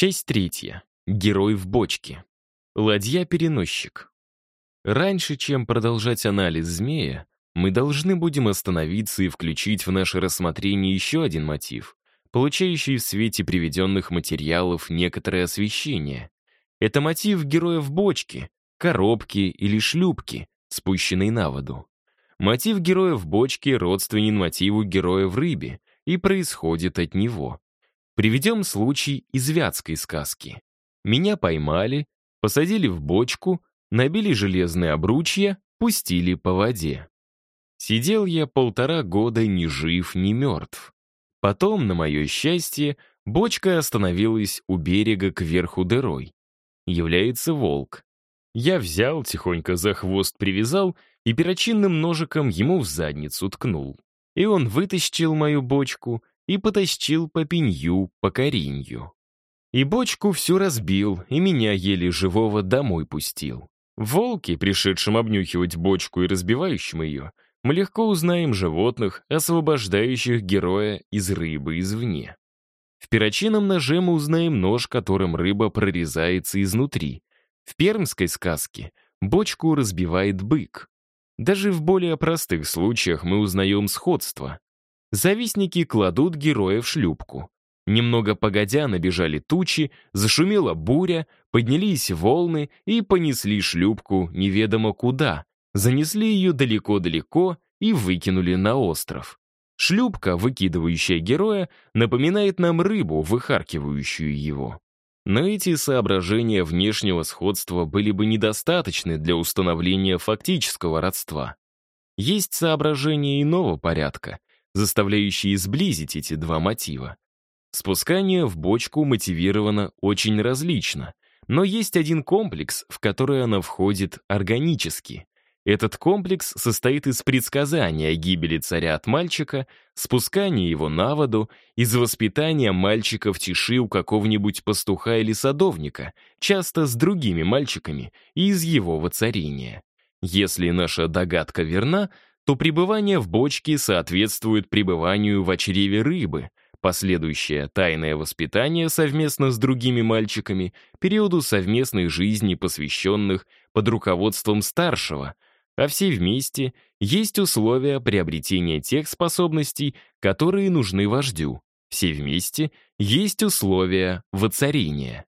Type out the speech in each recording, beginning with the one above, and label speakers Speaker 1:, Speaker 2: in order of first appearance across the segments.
Speaker 1: Часть третья. Герой в бочке. Ладья-переносчик. Раньше, чем продолжать анализ змея, мы должны будем остановиться и включить в наше рассмотрение еще один мотив, получающий в свете приведенных материалов некоторое освещение. Это мотив героя в бочке, коробки или шлюпки, спущенной на воду. Мотив героя в бочке родственен мотиву героя в рыбе и происходит от него. Приведем случай из вятской сказки. Меня поймали, посадили в бочку, набили железные обручья, пустили по воде. Сидел я полтора года ни жив, ни мертв. Потом, на мое счастье, бочка остановилась у берега кверху дырой. Является волк. Я взял, тихонько за хвост привязал и перочинным ножиком ему в задницу ткнул. И он вытащил мою бочку и потащил по пенью, по коренью. И бочку всю разбил, и меня еле живого домой пустил. Волки, пришедшим обнюхивать бочку и разбивающим ее, мы легко узнаем животных, освобождающих героя из рыбы извне. В перочинном ноже мы узнаем нож, которым рыба прорезается изнутри. В пермской сказке бочку разбивает бык. Даже в более простых случаях мы узнаем сходство. Завистники кладут героя в шлюпку. Немного погодя набежали тучи, зашумела буря, поднялись волны и понесли шлюпку неведомо куда, занесли ее далеко-далеко и выкинули на остров. Шлюпка, выкидывающая героя, напоминает нам рыбу, выхаркивающую его. Но эти соображения внешнего сходства были бы недостаточны для установления фактического родства. Есть соображения иного порядка, заставляющие сблизить эти два мотива. Спускание в бочку мотивировано очень различно, но есть один комплекс, в который она входит органически. Этот комплекс состоит из предсказания гибели царя от мальчика, спускания его на воду, из воспитания мальчика в тиши у какого-нибудь пастуха или садовника, часто с другими мальчиками, и из его воцарения. Если наша догадка верна, то пребывание в бочке соответствует пребыванию в чреве рыбы, последующее тайное воспитание совместно с другими мальчиками, периоду совместной жизни, посвященных под руководством старшего, а все вместе есть условия приобретения тех способностей, которые нужны вождю. Все вместе есть условия воцарения.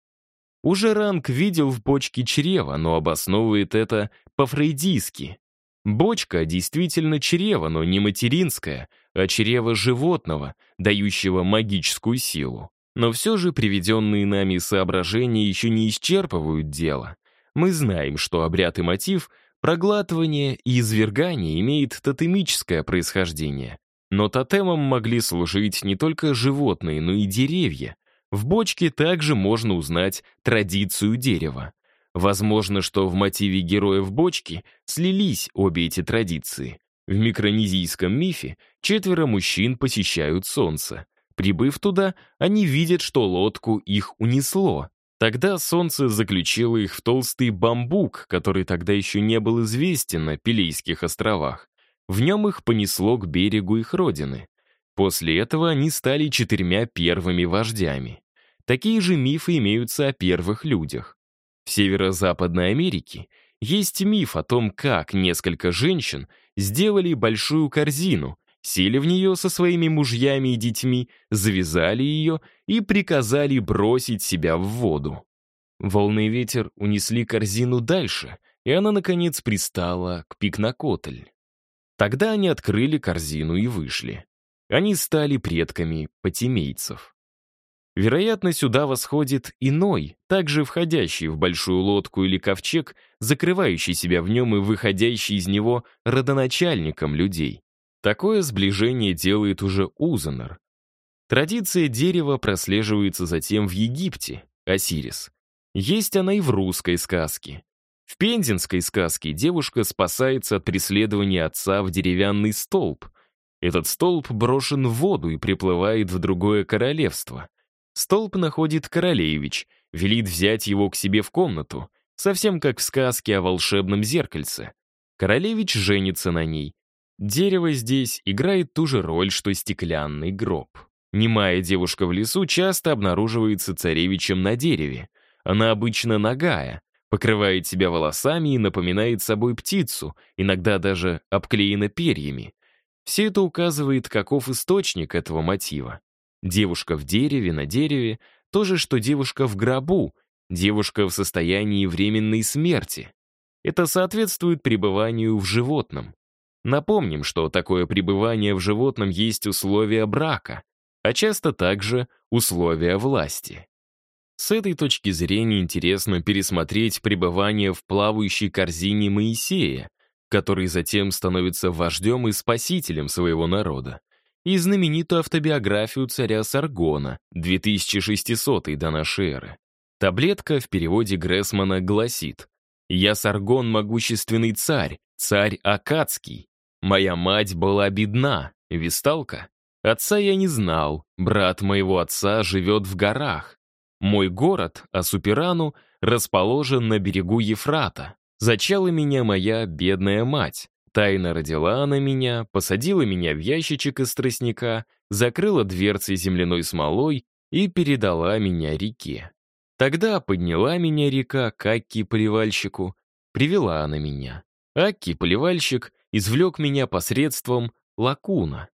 Speaker 1: Уже Ранг видел в бочке чрева, но обосновывает это по-фрейдийски, Бочка действительно чрево, но не материнское, а чрево животного, дающего магическую силу. Но все же приведенные нами соображения еще не исчерпывают дело. Мы знаем, что обряд и мотив проглатывания и извергания имеет тотемическое происхождение. Но тотемом могли служить не только животные, но и деревья. В бочке также можно узнать традицию дерева. Возможно, что в мотиве героев бочки слились обе эти традиции. В микронезийском мифе четверо мужчин посещают солнце. Прибыв туда, они видят, что лодку их унесло. Тогда солнце заключило их в толстый бамбук, который тогда еще не был известен на Пилейских островах. В нем их понесло к берегу их родины. После этого они стали четырьмя первыми вождями. Такие же мифы имеются о первых людях. В Северо-Западной Америке есть миф о том, как несколько женщин сделали большую корзину, сели в нее со своими мужьями и детьми, завязали ее и приказали бросить себя в воду. Волны ветер унесли корзину дальше, и она, наконец, пристала к Пикнакотль. Тогда они открыли корзину и вышли. Они стали предками потемейцев. Вероятно, сюда восходит иной, также входящий в большую лодку или ковчег, закрывающий себя в нем и выходящий из него родоначальником людей. Такое сближение делает уже Узанер. Традиция дерева прослеживается затем в Египте, Осирис. Есть она и в русской сказке. В пензенской сказке девушка спасается от преследования отца в деревянный столб. Этот столб брошен в воду и приплывает в другое королевство — Столб находит Королевич, велит взять его к себе в комнату, совсем как в сказке о волшебном зеркальце. Королевич женится на ней. Дерево здесь играет ту же роль, что стеклянный гроб. Немая девушка в лесу часто обнаруживается царевичем на дереве. Она обычно нагая, покрывает себя волосами и напоминает собой птицу, иногда даже обклеена перьями. Все это указывает, каков источник этого мотива. Девушка в дереве, на дереве — то же, что девушка в гробу, девушка в состоянии временной смерти. Это соответствует пребыванию в животном. Напомним, что такое пребывание в животном есть условия брака, а часто также условия власти. С этой точки зрения интересно пересмотреть пребывание в плавающей корзине Моисея, который затем становится вождем и спасителем своего народа, и знаменитую автобиографию царя Саргона, 2600 до нашей эры. Таблетка в переводе Грессмана гласит «Я Саргон — могущественный царь, царь Акадский. Моя мать была бедна, висталка. Отца я не знал, брат моего отца живет в горах. Мой город, Асуперану, расположен на берегу Ефрата. Зачала меня моя бедная мать. Тайно родила она меня, посадила меня в ящичек из тростника, закрыла дверцы земляной смолой и передала меня реке. Тогда подняла меня река к Акки-поливальщику, привела она меня. Акки-поливальщик извлек меня посредством лакуна.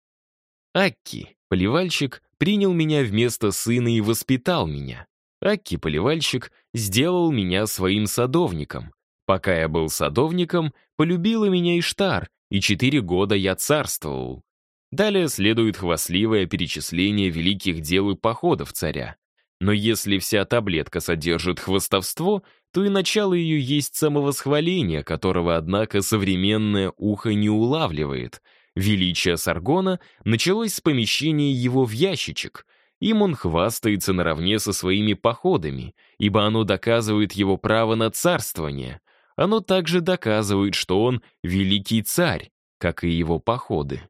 Speaker 1: Акки, поливальщик, принял меня вместо сына и воспитал меня. Акки, поливальщик, сделал меня своим садовником. Пока я был садовником, полюбила меня Иштар, и четыре года я царствовал. Далее следует хвастливое перечисление великих дел и походов царя. Но если вся таблетка содержит хвастовство, то и начало ее есть самовосхваление, которого, однако, современное ухо не улавливает — Величие Саргона началось с помещения его в ящичек. Им он хвастается наравне со своими походами, ибо оно доказывает его право на царствование. Оно также доказывает, что он великий царь, как и его походы.